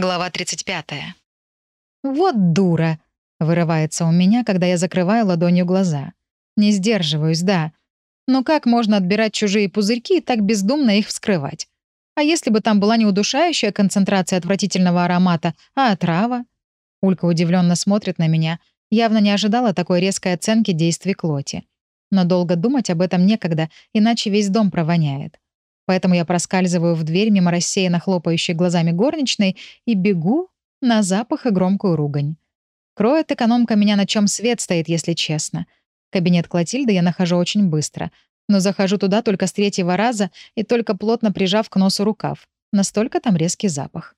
Глава 35. «Вот дура!» — вырывается у меня, когда я закрываю ладонью глаза. Не сдерживаюсь, да. Но как можно отбирать чужие пузырьки и так бездумно их вскрывать? А если бы там была не удушающая концентрация отвратительного аромата, а отрава? Улька удивленно смотрит на меня, явно не ожидала такой резкой оценки действий Клоти. Но долго думать об этом некогда, иначе весь дом провоняет. Поэтому я проскальзываю в дверь мимо рассеянно хлопающей глазами горничной и бегу на запах и громкую ругань. Кроет экономка меня, на чем свет стоит, если честно. Кабинет Клотильды я нахожу очень быстро, но захожу туда только с третьего раза и только плотно прижав к носу рукав. Настолько там резкий запах.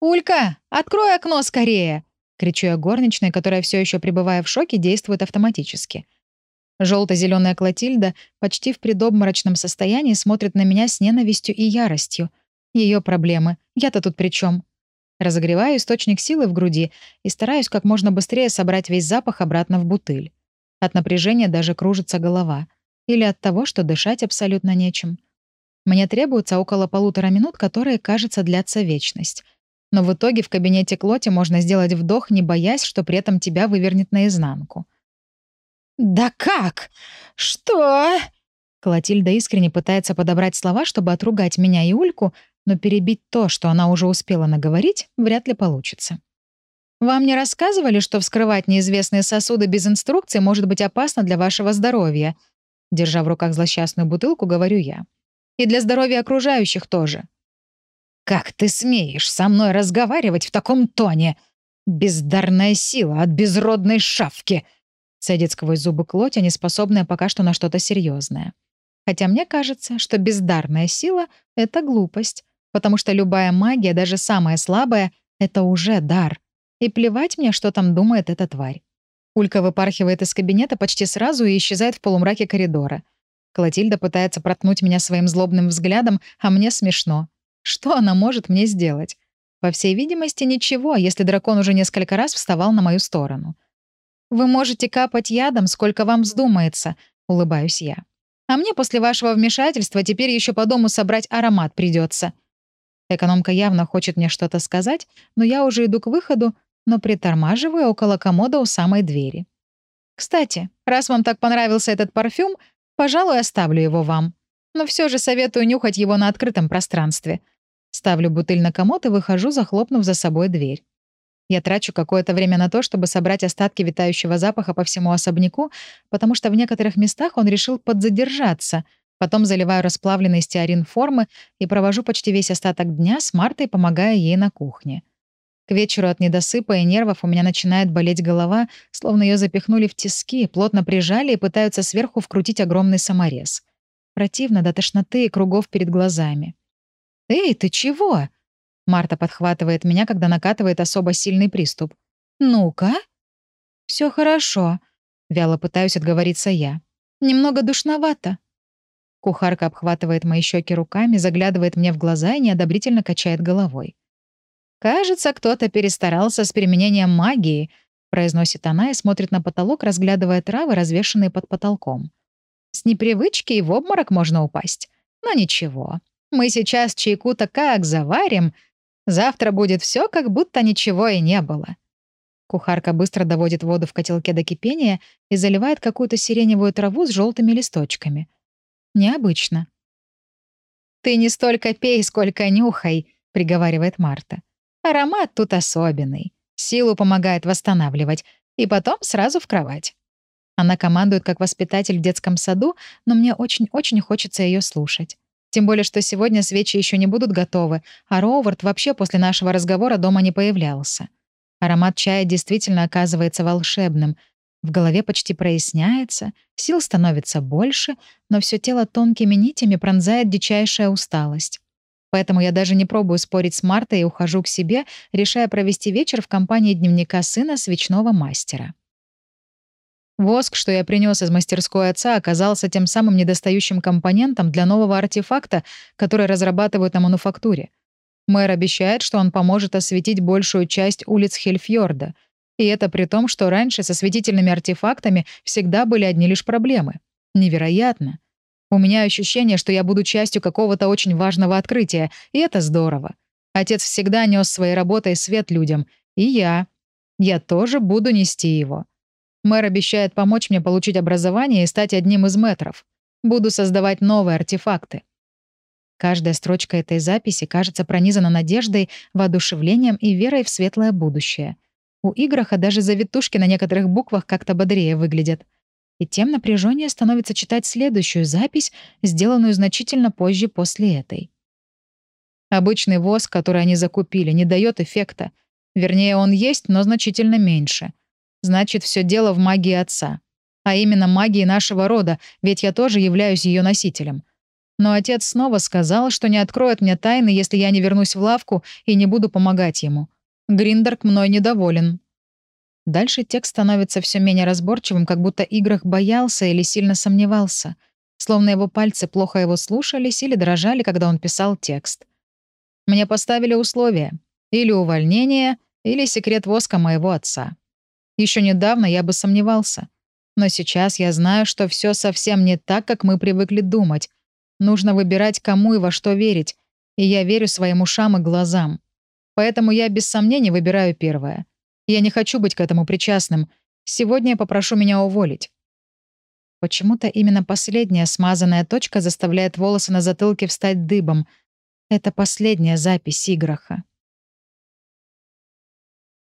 «Улька, открой окно скорее!» — кричу я горничной, которая все еще пребывая в шоке, действует автоматически. Желто-зеленая Клотильда почти в предобморочном состоянии смотрит на меня с ненавистью и яростью. Ее проблемы. Я-то тут при чем? Разогреваю источник силы в груди и стараюсь как можно быстрее собрать весь запах обратно в бутыль. От напряжения даже кружится голова. Или от того, что дышать абсолютно нечем. Мне требуется около полутора минут, которые, кажется, длятся вечность. Но в итоге в кабинете Клоти можно сделать вдох, не боясь, что при этом тебя вывернет наизнанку. «Да как? Что?» Клотильда искренне пытается подобрать слова, чтобы отругать меня и Ульку, но перебить то, что она уже успела наговорить, вряд ли получится. «Вам не рассказывали, что вскрывать неизвестные сосуды без инструкции может быть опасно для вашего здоровья?» Держа в руках злосчастную бутылку, говорю я. «И для здоровья окружающих тоже». «Как ты смеешь со мной разговаривать в таком тоне? Бездарная сила от безродной шавки!» Цедит сквозь зубы Клотя, не способная пока что на что-то серьезное. Хотя мне кажется, что бездарная сила — это глупость, потому что любая магия, даже самая слабая, — это уже дар. И плевать мне, что там думает эта тварь. Улька выпархивает из кабинета почти сразу и исчезает в полумраке коридора. Клотильда пытается проткнуть меня своим злобным взглядом, а мне смешно. Что она может мне сделать? По всей видимости, ничего, если дракон уже несколько раз вставал на мою сторону. Вы можете капать ядом, сколько вам вздумается», — улыбаюсь я. «А мне после вашего вмешательства теперь еще по дому собрать аромат придется. Экономка явно хочет мне что-то сказать, но я уже иду к выходу, но притормаживаю около комода у самой двери. «Кстати, раз вам так понравился этот парфюм, пожалуй, оставлю его вам. Но все же советую нюхать его на открытом пространстве». Ставлю бутыль на комод и выхожу, захлопнув за собой дверь. Я трачу какое-то время на то, чтобы собрать остатки витающего запаха по всему особняку, потому что в некоторых местах он решил подзадержаться. Потом заливаю расплавленный стеарин формы и провожу почти весь остаток дня с Мартой, помогая ей на кухне. К вечеру от недосыпа и нервов у меня начинает болеть голова, словно ее запихнули в тиски, плотно прижали и пытаются сверху вкрутить огромный саморез. Противно до тошноты и кругов перед глазами. «Эй, ты чего?» Марта подхватывает меня, когда накатывает особо сильный приступ. «Ну-ка». Все хорошо», — вяло пытаюсь отговориться я. «Немного душновато». Кухарка обхватывает мои щеки руками, заглядывает мне в глаза и неодобрительно качает головой. «Кажется, кто-то перестарался с применением магии», — произносит она и смотрит на потолок, разглядывая травы, развешанные под потолком. «С непривычки и в обморок можно упасть. Но ничего. Мы сейчас чайку-то как заварим, Завтра будет все, как будто ничего и не было. Кухарка быстро доводит воду в котелке до кипения и заливает какую-то сиреневую траву с желтыми листочками. Необычно. «Ты не столько пей, сколько нюхай», — приговаривает Марта. «Аромат тут особенный. Силу помогает восстанавливать. И потом сразу в кровать». Она командует как воспитатель в детском саду, но мне очень-очень хочется ее слушать. Тем более, что сегодня свечи еще не будут готовы, а Роувард вообще после нашего разговора дома не появлялся. Аромат чая действительно оказывается волшебным. В голове почти проясняется, сил становится больше, но все тело тонкими нитями пронзает дичайшая усталость. Поэтому я даже не пробую спорить с Мартой и ухожу к себе, решая провести вечер в компании дневника сына свечного мастера. Воск, что я принес из мастерской отца, оказался тем самым недостающим компонентом для нового артефакта, который разрабатывают на мануфактуре. Мэр обещает, что он поможет осветить большую часть улиц Хельфьорда. И это при том, что раньше со светительными артефактами всегда были одни лишь проблемы. Невероятно. У меня ощущение, что я буду частью какого-то очень важного открытия, и это здорово. Отец всегда нес своей работой свет людям. И я. Я тоже буду нести его. Мэр обещает помочь мне получить образование и стать одним из метров. Буду создавать новые артефакты. Каждая строчка этой записи кажется пронизана надеждой, воодушевлением и верой в светлое будущее. У Играха даже завитушки на некоторых буквах как-то бодрее выглядят. И тем напряженнее становится читать следующую запись, сделанную значительно позже после этой. Обычный воск, который они закупили, не дает эффекта. Вернее, он есть, но значительно меньше. Значит, все дело в магии отца. А именно магии нашего рода, ведь я тоже являюсь ее носителем. Но отец снова сказал, что не откроет мне тайны, если я не вернусь в лавку и не буду помогать ему. Гриндерк мной недоволен. Дальше текст становится все менее разборчивым, как будто Играх боялся или сильно сомневался. Словно его пальцы плохо его слушались или дрожали, когда он писал текст. Мне поставили условия. Или увольнение, или секрет воска моего отца. Еще недавно я бы сомневался. Но сейчас я знаю, что все совсем не так, как мы привыкли думать. Нужно выбирать, кому и во что верить. И я верю своим ушам и глазам. Поэтому я без сомнений выбираю первое. Я не хочу быть к этому причастным. Сегодня я попрошу меня уволить. Почему-то именно последняя смазанная точка заставляет волосы на затылке встать дыбом. Это последняя запись Играха.